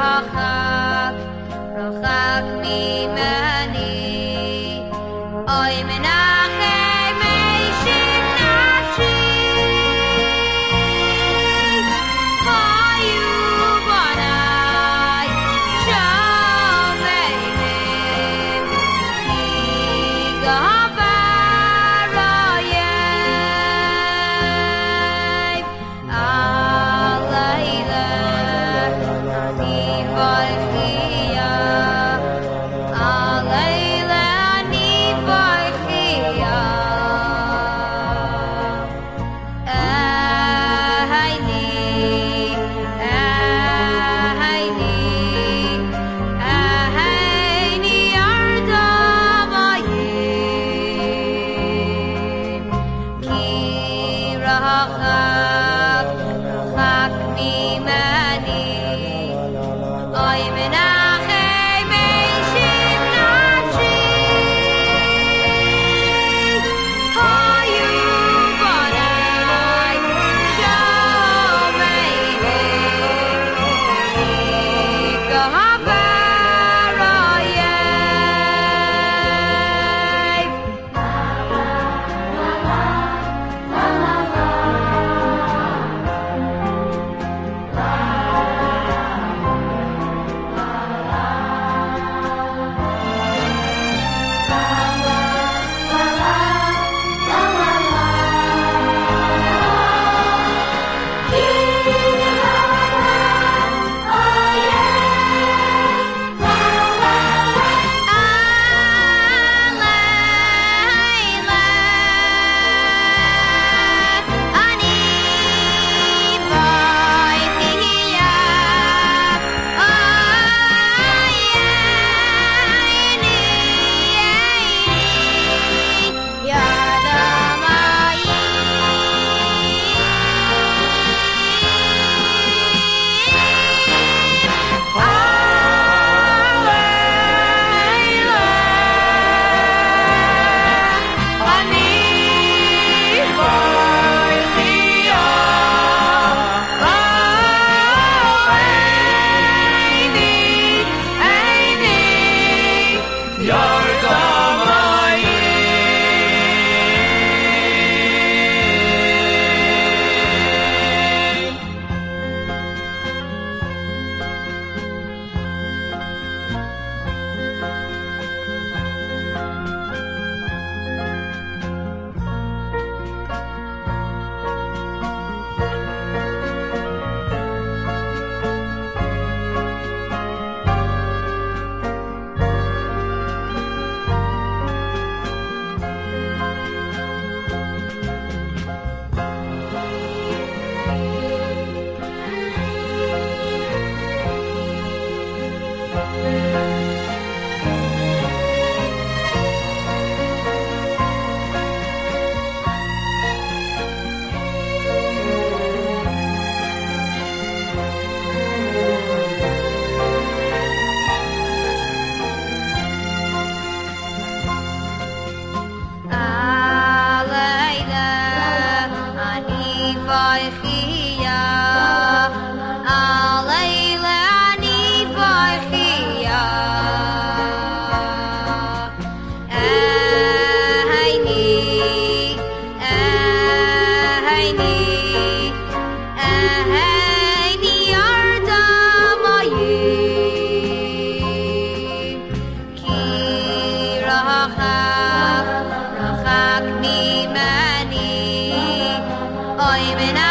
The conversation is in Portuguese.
אחת. Música boy, but I